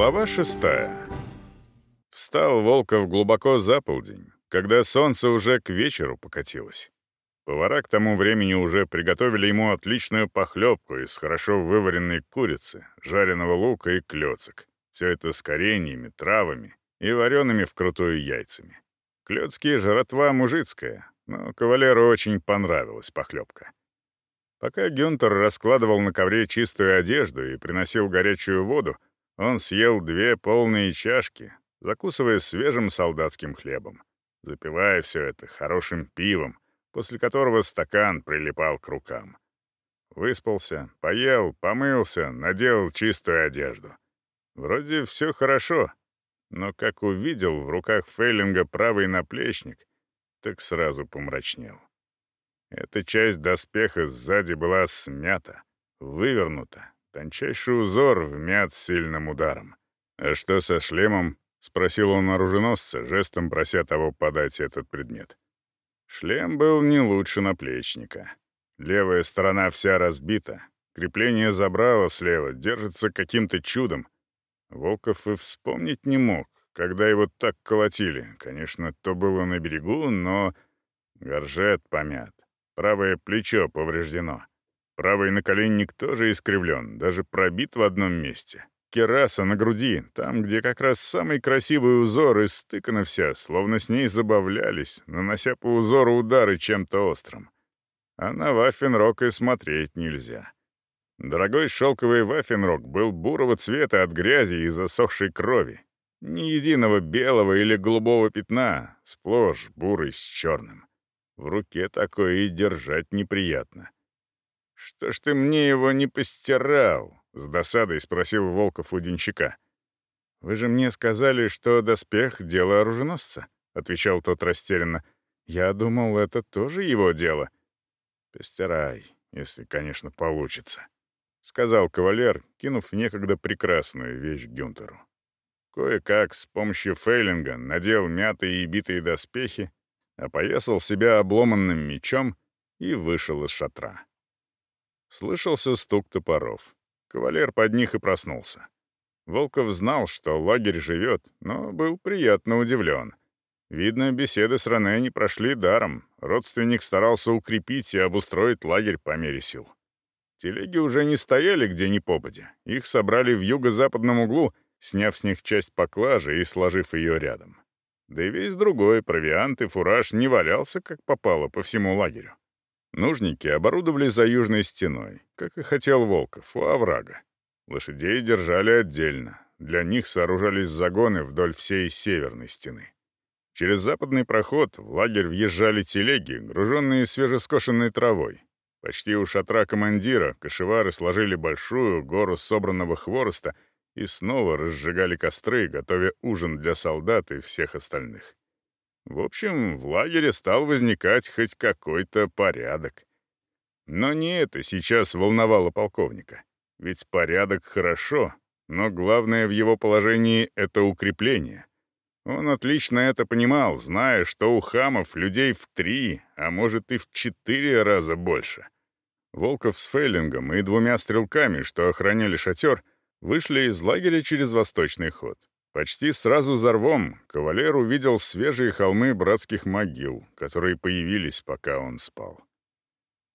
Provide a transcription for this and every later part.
Глава шестая. Встал Волков глубоко за полдень, когда солнце уже к вечеру покатилось. Повара к тому времени уже приготовили ему отличную похлебку из хорошо вываренной курицы, жареного лука и клёцок. Все это с кореньями, травами и вареными вкрутую яйцами. Клёцки — жратва мужицкая, но кавалеру очень понравилась похлебка. Пока Гюнтер раскладывал на ковре чистую одежду и приносил горячую воду, он съел две полные чашки, закусывая свежим солдатским хлебом, запивая все это хорошим пивом, после которого стакан прилипал к рукам. Выспался, поел, помылся, надел чистую одежду. Вроде все хорошо, но как увидел в руках Фейлинга правый наплечник, так сразу помрачнел. Эта часть доспеха сзади была смята, вывернута, тончайший узор вмят сильным ударом. «А что со шлемом?» — спросил он оруженосца, жестом прося того подать этот предмет. Шлем был не лучше наплечника. Левая сторона вся разбита, крепление забрало слева, держится каким-то чудом. Волков и вспомнить не мог, когда его так колотили. Конечно, то было на берегу, но горжет помят, правое плечо повреждено. Правый наколенник тоже искривлен, даже пробит в одном месте. Кераса на груди, там, где как раз самый красивый узор, истыкана вся, словно с ней забавлялись, нанося по узору удары чем-то острым. А на ваффенрок и смотреть нельзя. Дорогой шелковый ваффенрок был бурого цвета от грязи и засохшей крови. Ни единого белого или голубого пятна, сплошь бурый с черным. В руке такое и держать неприятно. — что ж ты мне его не постирал?» — с досадой спросил Волков у денщика. «Вы же мне сказали, что доспех — дело оруженосца», — отвечал тот растерянно. «Я думал, это тоже его дело». «Постирай, если, конечно, получится», — сказал кавалер, кинув некогда прекрасную вещь Гюнтеру. Кое-как с помощью фейлинга надел мятые и битые доспехи, опоясал себя обломанным мечом и вышел из шатра. Слышался стук топоров. Кавалер под них и проснулся. Волков знал, что лагерь живет, но был приятно удивлен. Видно, беседы с Рене не прошли даром. Родственник старался укрепить и обустроить лагерь по мере сил. Телеги уже не стояли где ни попадя. Их собрали в юго-западном углу, сняв с них часть поклажи и сложив ее рядом. Да и весь другой провиант и фураж не валялся, как попало, по всему лагерю. Нужники оборудовали за южной стеной, как и хотел Волков, у оврага. Лошадей держали отдельно. Для них сооружались загоны вдоль всей северной стены. Через западный проход в лагерь въезжали телеги, груженные свежескошенной травой. Почти у шатра командира кошевары сложили большую гору собранного хвороста и снова разжигали костры, готовя ужин для солдат и всех остальных. В общем, в лагере стал возникать хоть какой-то порядок. Но не это сейчас волновало полковника. Ведь порядок хорошо, но главное в его положении — это укрепление. Он отлично это понимал, зная, что у хамов людей в три, а может и в четыре раза больше. Волков с Фейлингом и двумя стрелками, что охраняли шатер, вышли из лагеря через восточный ход. Почти сразу за рвом кавалер увидел свежие холмы братских могил, которые появились, пока он спал.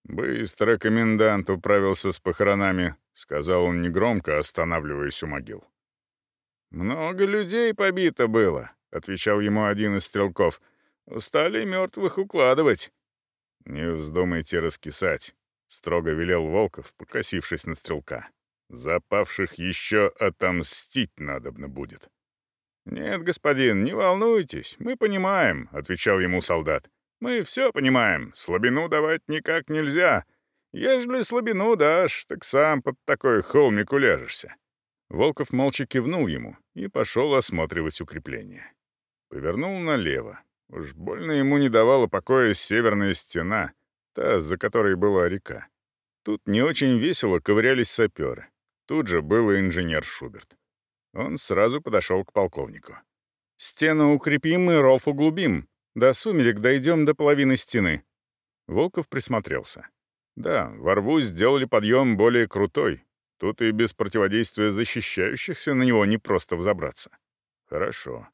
«Быстро комендант управился с похоронами», — сказал он негромко, останавливаясь у могил. «Много людей побито было», — отвечал ему один из стрелков. Устали мертвых укладывать». «Не вздумайте раскисать», — строго велел Волков, покосившись на стрелка. «Запавших еще отомстить надобно будет». «Нет, господин, не волнуйтесь, мы понимаем», — отвечал ему солдат. «Мы все понимаем, слабину давать никак нельзя. Ежели слабину дашь, так сам под такой холмик уляжешься». Волков молча кивнул ему и пошел осматривать укрепление. Повернул налево. Уж больно ему не давала покоя северная стена, та, за которой была река. Тут не очень весело ковырялись саперы. Тут же был и инженер Шуберт. Он сразу подошел к полковнику. «Стену укрепим и ров углубим. До сумерек дойдем до половины стены». Волков присмотрелся. Да, во рву сделали подъем более крутой. Тут и без противодействия защищающихся на него не просто взобраться. Хорошо.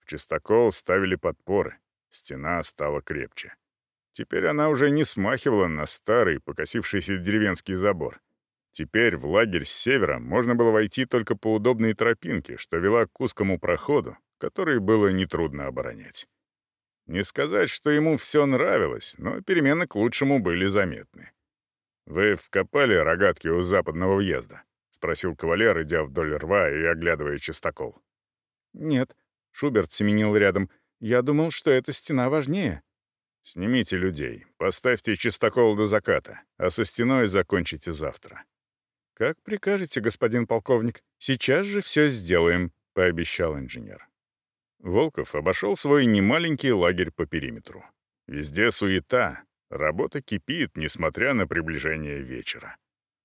В чистокол ставили подпоры. Стена стала крепче. Теперь она уже не смахивала на старый, покосившийся деревенский забор. Теперь в лагерь с севера можно было войти только по удобной тропинке, что вела к узкому проходу, который было нетрудно оборонять. Не сказать, что ему все нравилось, но перемены к лучшему были заметны. «Вы вкопали рогатки у западного въезда?» — спросил кавалер, идя вдоль рва и оглядывая чистокол. «Нет», — Шуберт семенил рядом, — «я думал, что эта стена важнее». «Снимите людей, поставьте чистокол до заката, а со стеной закончите завтра», «Как прикажете, господин полковник, сейчас же все сделаем», — пообещал инженер. Волков обошел свой немаленький лагерь по периметру. Везде суета, работа кипит, несмотря на приближение вечера.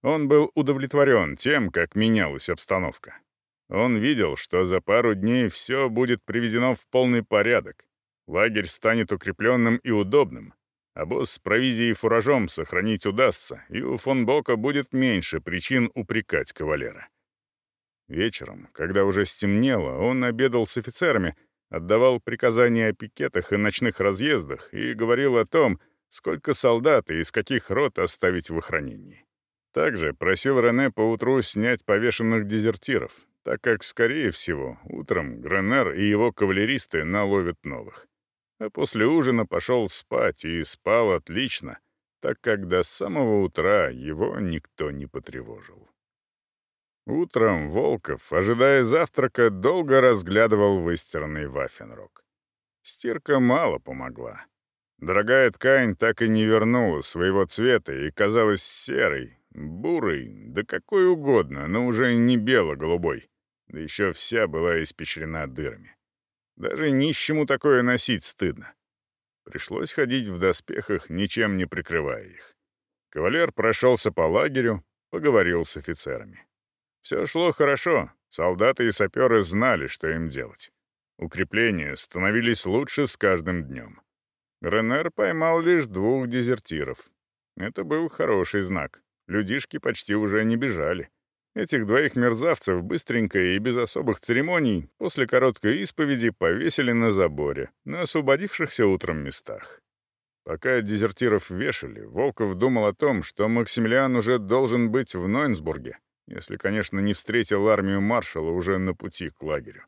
Он был удовлетворен тем, как менялась обстановка. Он видел, что за пару дней все будет приведено в полный порядок. Лагерь станет укрепленным и удобным, Обоз а с провизией и фуражом сохранить удастся, и у фон Бока будет меньше причин упрекать кавалера. Вечером, когда уже стемнело, он обедал с офицерами, отдавал приказания о пикетах и ночных разъездах и говорил о том, сколько солдат и из каких рот оставить в охранении. Также просил Рене поутру снять повешенных дезертиров, так как, скорее всего, утром Гренер и его кавалеристы наловят новых а после ужина пошел спать и спал отлично, так как до самого утра его никто не потревожил. Утром Волков, ожидая завтрака, долго разглядывал выстиранный вафенрог. Стирка мало помогла. Дорогая ткань так и не вернула своего цвета и казалась серой, бурой, да какой угодно, но уже не бело-голубой. Да еще вся была испещрена дырами. Даже нищему такое носить стыдно. Пришлось ходить в доспехах, ничем не прикрывая их. Кавалер прошелся по лагерю, поговорил с офицерами. Все шло хорошо, солдаты и саперы знали, что им делать. Укрепления становились лучше с каждым днем. Гренер поймал лишь двух дезертиров. Это был хороший знак. Людишки почти уже не бежали. Этих двоих мерзавцев быстренько и без особых церемоний после короткой исповеди повесили на заборе, на освободившихся утром местах. Пока дезертиров вешали, Волков думал о том, что Максимилиан уже должен быть в Нойнсбурге, если, конечно, не встретил армию маршала уже на пути к лагерю.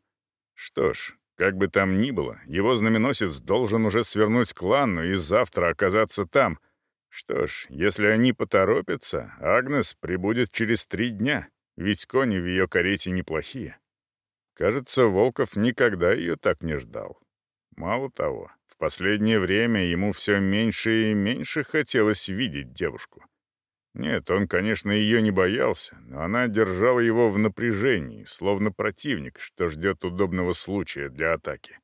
Что ж, как бы там ни было, его знаменосец должен уже свернуть к Ланну и завтра оказаться там. Что ж, если они поторопятся, Агнес прибудет через три дня. Ведь кони в ее карете неплохие. Кажется, Волков никогда ее так не ждал. Мало того, в последнее время ему все меньше и меньше хотелось видеть девушку. Нет, он, конечно, ее не боялся, но она держала его в напряжении, словно противник, что ждет удобного случая для атаки.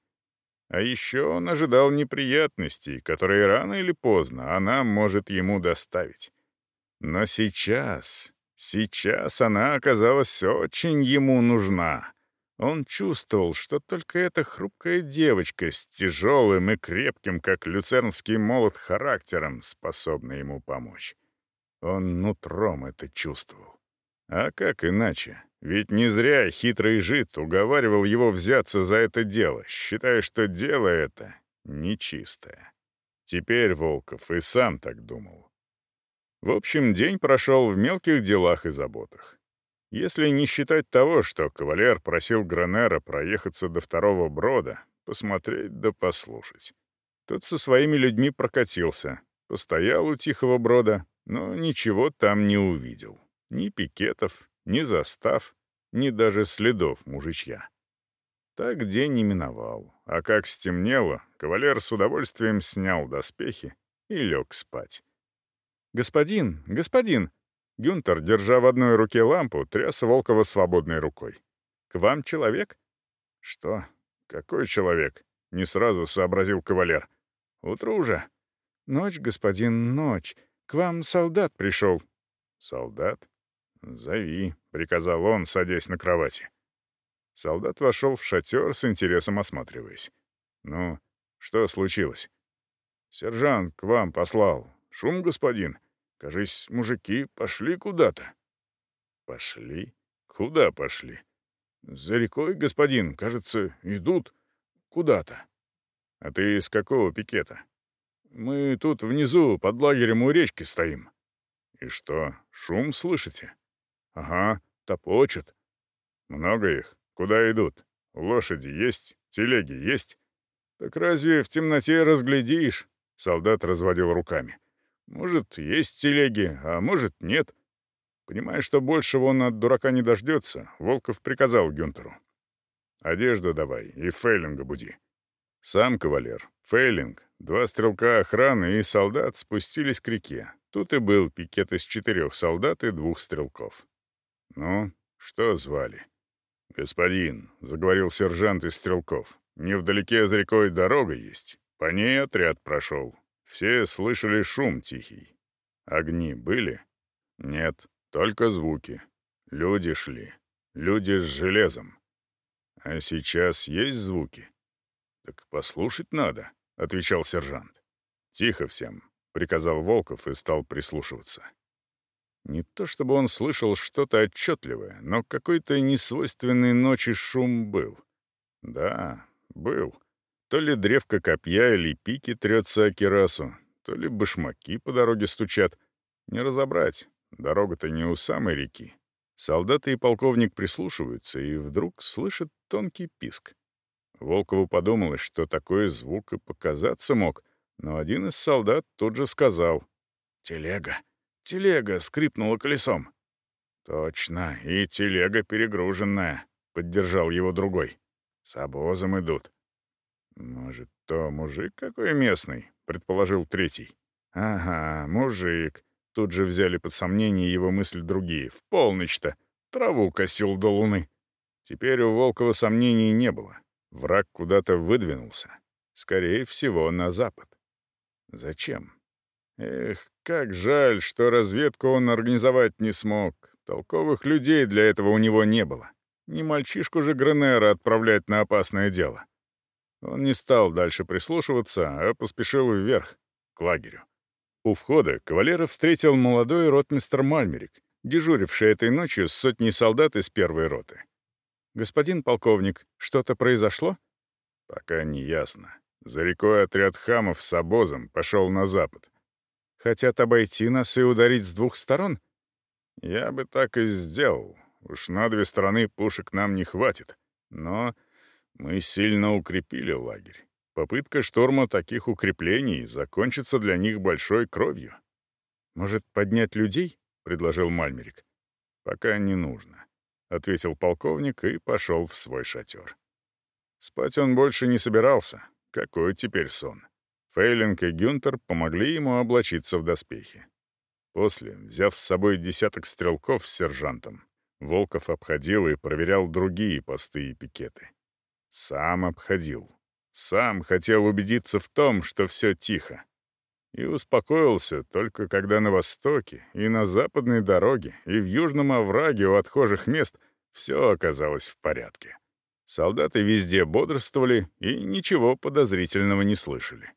А еще он ожидал неприятностей, которые рано или поздно она может ему доставить. Но сейчас Сейчас она оказалась очень ему нужна. Он чувствовал, что только эта хрупкая девочка с тяжелым и крепким, как люцернский молот, характером способна ему помочь. Он нутром это чувствовал. А как иначе? Ведь не зря хитрый жид уговаривал его взяться за это дело, считая, что дело это нечистое. Теперь Волков и сам так думал. В общем, день прошел в мелких делах и заботах. Если не считать того, что кавалер просил Гранера проехаться до второго брода, посмотреть да послушать. Тот со своими людьми прокатился, постоял у тихого брода, но ничего там не увидел. Ни пикетов, ни застав, ни даже следов мужичья. Так день не миновал, а как стемнело, кавалер с удовольствием снял доспехи и лег спать. «Господин, господин!» Гюнтер, держа в одной руке лампу, тряс Волкова свободной рукой. «К вам человек?» «Что? Какой человек?» — не сразу сообразил кавалер. «Утро уже». «Ночь, господин, ночь. К вам солдат пришел». «Солдат? Зови», — приказал он, садясь на кровати. Солдат вошел в шатер с интересом осматриваясь. «Ну, что случилось?» «Сержант к вам послал. Шум, господин. Кажись, мужики пошли куда-то. Пошли? Куда пошли? За рекой, господин, кажется, идут куда-то. А ты из какого пикета? Мы тут внизу, под лагерем у речки стоим. И что, шум слышите? Ага, топочут. Много их? Куда идут? Лошади есть? Телеги есть? Так разве в темноте разглядишь? Солдат разводил руками. Может, есть телеги, а может, нет. Понимая, что большего он от дурака не дождется, Волков приказал Гюнтеру. «Одежду давай и Фейлинга буди». Сам кавалер, Фейлинг, два стрелка охраны и солдат спустились к реке. Тут и был пикет из четырех солдат и двух стрелков. «Ну, что звали?» «Господин», — заговорил сержант из стрелков, — «невдалеке за рекой дорога есть. По ней отряд прошел. Все слышали шум тихий. Огни были? Нет, только звуки. Люди шли. Люди с железом. А сейчас есть звуки? Так послушать надо, — отвечал сержант. Тихо всем, — приказал Волков и стал прислушиваться. Не то чтобы он слышал что-то отчетливое, но какой-то несвойственный ночи шум был. Да, был. То ли древко копья или пики трется о кирасу, то ли башмаки по дороге стучат. Не разобрать, дорога-то не у самой реки. Солдаты и полковник прислушиваются, и вдруг слышат тонкий писк. Волкову подумалось, что такой звук и показаться мог, но один из солдат тут же сказал. «Телега! Телега!» — скрипнула колесом. «Точно, и телега перегруженная», — поддержал его другой. «С обозом идут. «Может, то мужик какой местный?» — предположил третий. «Ага, мужик». Тут же взяли под сомнение его мысль другие. «В полночь-то! Траву косил до луны!» Теперь у Волкова сомнений не было. Враг куда-то выдвинулся. Скорее всего, на запад. Зачем? Эх, как жаль, что разведку он организовать не смог. Толковых людей для этого у него не было. Не мальчишку же Гренера отправлять на опасное дело. Он не стал дальше прислушиваться, а поспешил вверх, к лагерю. У входа кавалера встретил молодой ротмистр Мальмерик, дежуривший этой ночью с сотней солдат из первой роты. «Господин полковник, что-то произошло?» «Пока не ясно. За рекой отряд хамов с обозом пошел на запад. Хотят обойти нас и ударить с двух сторон?» «Я бы так и сделал. Уж на две стороны пушек нам не хватит. Но мы сильно укрепили лагерь. Попытка штурма таких укреплений закончится для них большой кровью. «Может, поднять людей?» — предложил Мальмерик. «Пока не нужно», — ответил полковник и пошел в свой шатер. Спать он больше не собирался. Какой теперь сон? Фейлинг и Гюнтер помогли ему облачиться в доспехи. После, взяв с собой десяток стрелков с сержантом, Волков обходил и проверял другие посты и пикеты. Сам обходил. Сам хотел убедиться в том, что все тихо. И успокоился только когда на востоке, и на западной дороге, и в южном овраге у отхожих мест все оказалось в порядке. Солдаты везде бодрствовали и ничего подозрительного не слышали.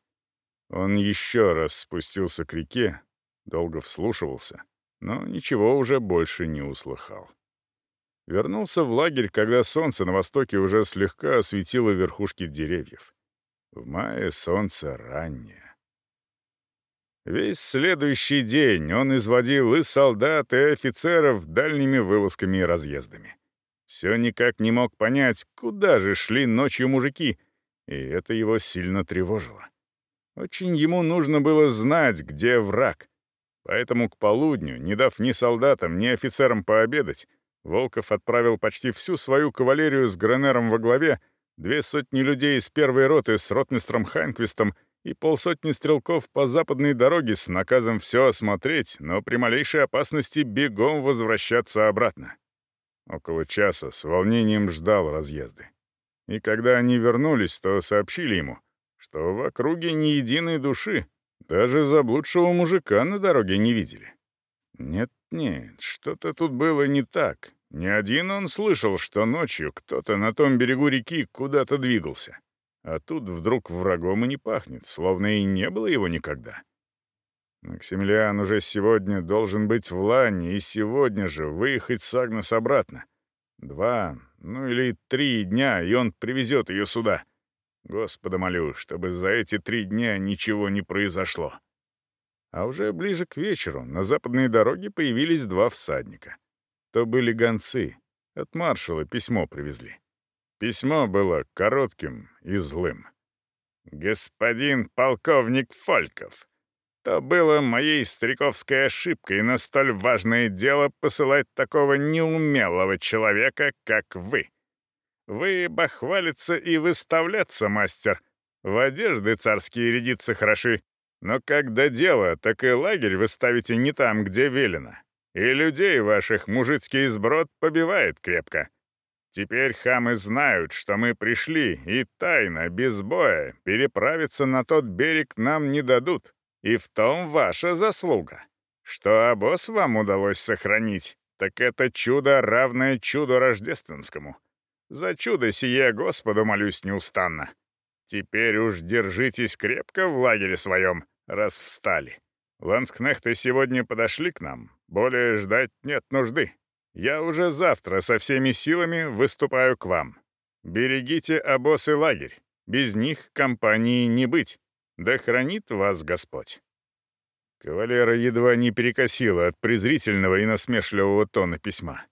Он еще раз спустился к реке, долго вслушивался, но ничего уже больше не услыхал. Вернулся в лагерь, когда солнце на востоке уже слегка осветило верхушки деревьев. В мае солнце раннее. Весь следующий день он изводил и солдат, и офицеров дальними вылазками и разъездами. Все никак не мог понять, куда же шли ночью мужики, и это его сильно тревожило. Очень ему нужно было знать, где враг. Поэтому к полудню, не дав ни солдатам, ни офицерам пообедать, Волков отправил почти всю свою кавалерию с Гренером во главе, две сотни людей из первой роты с ротмистром Хайнквистом и полсотни стрелков по западной дороге с наказом все осмотреть, но при малейшей опасности бегом возвращаться обратно. Около часа с волнением ждал разъезды. И когда они вернулись, то сообщили ему, что в округе ни единой души, даже заблудшего мужика на дороге не видели. Нет-нет, что-то тут было не так, не один он слышал, что ночью кто-то на том берегу реки куда-то двигался. А тут вдруг врагом и не пахнет, словно и не было его никогда. Максимилиан уже сегодня должен быть в Лане и сегодня же выехать с Агнес обратно. Два, ну или три дня, и он привезет ее сюда. Господа молю, чтобы за эти три дня ничего не произошло. А уже ближе к вечеру на западной дороге появились два всадника — то были гонцы. От маршала письмо привезли. Письмо было коротким и злым. «Господин полковник Фольков, то было моей стариковской ошибкой на столь важное дело посылать такого неумелого человека, как вы. Вы бахвалиться и выставляться, мастер. В одежды царские рядиться хороши, но когда дело, так и лагерь вы ставите не там, где велено. И людей ваших мужицкий сброд побивает крепко. Теперь хамы знают, что мы пришли, и тайно, без боя, переправиться на тот берег нам не дадут. И в том ваша заслуга. Что обоз вам удалось сохранить, так это чудо, равное чуду рождественскому. За чудо сие Господу молюсь неустанно. Теперь уж держитесь крепко в лагере своем, раз встали. Ланскнехты сегодня подошли к нам, более ждать нет нужды. Я уже завтра со всеми силами выступаю к вам. Берегите обоз и лагерь, без них компании не быть. Да хранит вас Господь». Кавалера едва не перекосило от презрительного и насмешливого тона письма.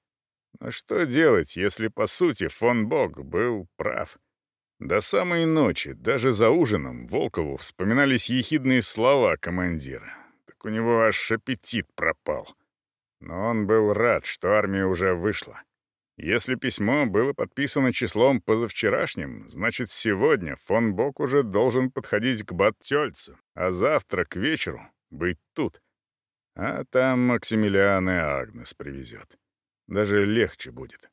Но что делать, если, по сути, фон Бог был прав? До самой ночи, даже за ужином, Волкову вспоминались ехидные слова командира. Так у него аж аппетит пропал. Но он был рад, что армия уже вышла. Если письмо было подписано числом позавчерашним, значит, сегодня фон Бок уже должен подходить к Баттельцу, а завтра к вечеру быть тут. А там Максимилиан и Агнес привезет. Даже легче будет.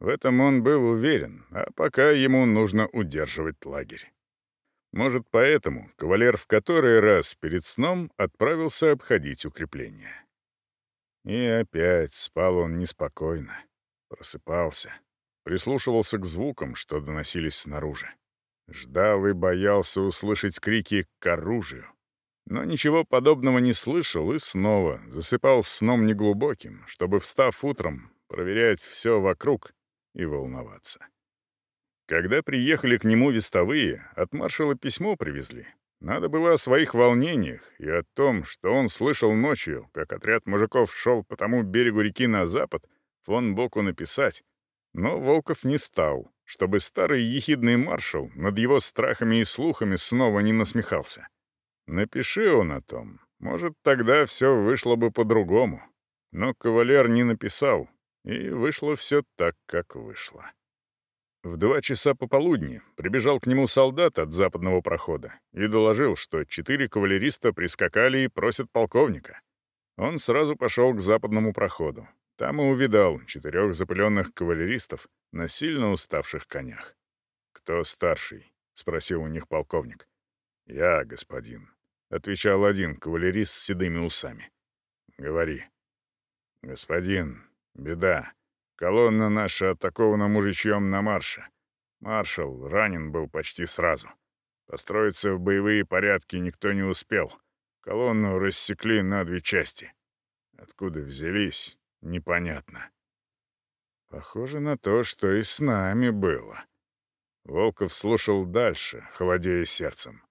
В этом он был уверен, а пока ему нужно удерживать лагерь. Может, поэтому кавалер в который раз перед сном отправился обходить укрепления. И опять спал он неспокойно. Просыпался. Прислушивался к звукам, что доносились снаружи. Ждал и боялся услышать крики «к оружию». Но ничего подобного не слышал и снова засыпал сном неглубоким, чтобы, встав утром, проверять все вокруг и волноваться. Когда приехали к нему вестовые, от маршала письмо привезли, надо было о своих волнениях и о том, что он слышал ночью, как отряд мужиков шел по тому берегу реки на запад, фон Боку написать. Но Волков не стал, чтобы старый ехидный маршал над его страхами и слухами снова не насмехался. Напиши он о том, может, тогда все вышло бы по-другому. Но кавалер не написал, и вышло все так, как вышло. В два часа пополудни прибежал к нему солдат от западного прохода и доложил, что четыре кавалериста прискакали и просят полковника. Он сразу пошел к западному проходу, там и увидал четырех запыленных кавалеристов на сильно уставших конях. «Кто старший?» — спросил у них полковник. «Я, господин», — отвечал один кавалерист с седыми усами. «Говори». «Господин, беда. Колонна наша атакована мужичьем на марше. Маршал ранен был почти сразу. Построиться в боевые порядки никто не успел. Колонну рассекли на две части. Откуда взялись, непонятно. Похоже на то, что и с нами было. Волков слушал дальше, холодея сердцем.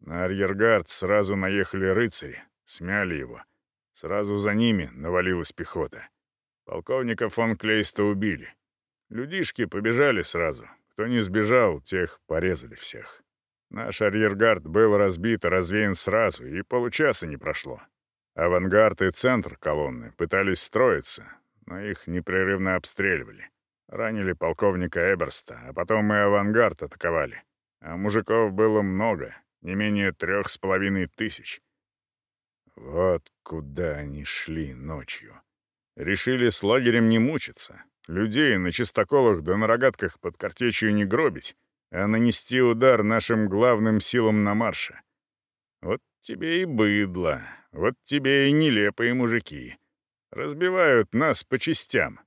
На арьергард сразу наехали рыцари, смяли его. Сразу за ними навалилась пехота. Полковника фон Клейста убили. Людишки побежали сразу. Кто не сбежал, тех порезали всех. Наш арьергард был разбит и развеян сразу, и получаса не прошло. Авангард и центр колонны пытались строиться, но их непрерывно обстреливали. Ранили полковника Эберста, а потом мы авангард атаковали. А мужиков было много, не менее трех с половиной тысяч. Вот куда они шли ночью. Решили с лагерем не мучиться. Людей на чистоколах да на рогатках под картечью не гробить, а нанести удар нашим главным силам на марше. Вот тебе и быдло, вот тебе и нелепые мужики. Разбивают нас по частям.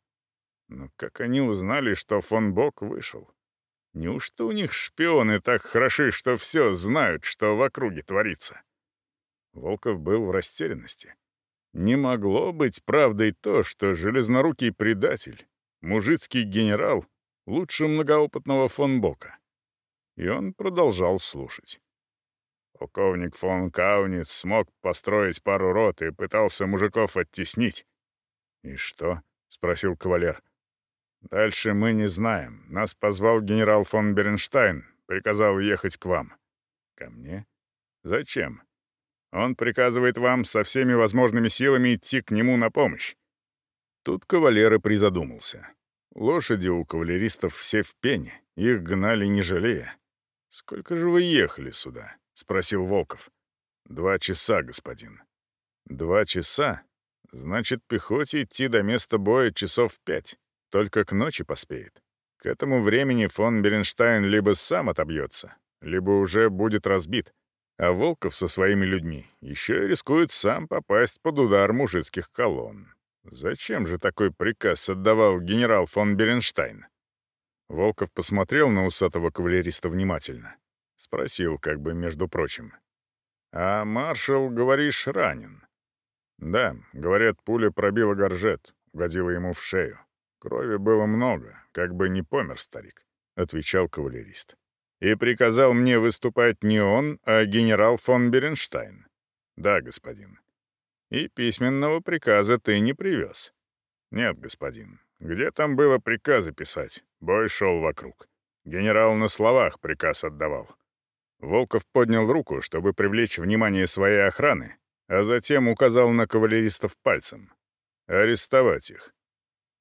Но как они узнали, что фон Бок вышел? Неужто у них шпионы так хороши, что все знают, что в округе творится?» Волков был в растерянности. Не могло быть правдой то, что железнорукий предатель, мужицкий генерал, лучше многоопытного фон Бока. И он продолжал слушать. Полковник фон Кауниц смог построить пару рот и пытался мужиков оттеснить. «И что?» — спросил кавалер. «Дальше мы не знаем. Нас позвал генерал фон Беренштайн, приказал ехать к вам». «Ко мне? Зачем?» Он приказывает вам со всеми возможными силами идти к нему на помощь». Тут кавалер и призадумался. Лошади у кавалеристов все в пене, их гнали не жалея. «Сколько же вы ехали сюда?» — спросил Волков. «Два часа, господин». «Два часа? Значит, пехоте идти до места боя часов пять. Только к ночи поспеет. К этому времени фон Беренштайн либо сам отобьется, либо уже будет разбит» а Волков со своими людьми еще и рискует сам попасть под удар мужицких колонн. Зачем же такой приказ отдавал генерал фон Беренштайн? Волков посмотрел на усатого кавалериста внимательно. Спросил, как бы между прочим. «А маршал, говоришь, ранен?» «Да, говорят, пуля пробила горжет, угодила ему в шею. Крови было много, как бы не помер старик», — отвечал кавалерист и приказал мне выступать не он, а генерал фон Беренштайн. Да, господин. И письменного приказа ты не привез. Нет, господин. Где там было приказы писать? Бой шел вокруг. Генерал на словах приказ отдавал. Волков поднял руку, чтобы привлечь внимание своей охраны, а затем указал на кавалеристов пальцем. «Арестовать их».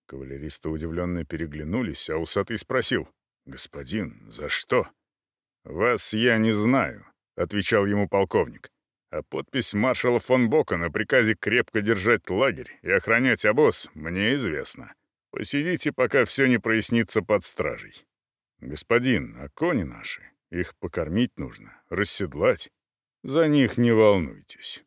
Кавалеристы удивленно переглянулись, а усатый спросил. «Господин, за что?»«Вас я не знаю», — отвечал ему полковник. «А подпись маршала фон Бока на приказе крепко держать лагерь и охранять обоз мне известна. Посидите, пока все не прояснится под стражей». «Господин, а кони наши?» Их покормить нужно, расседлать. За них не волнуйтесь.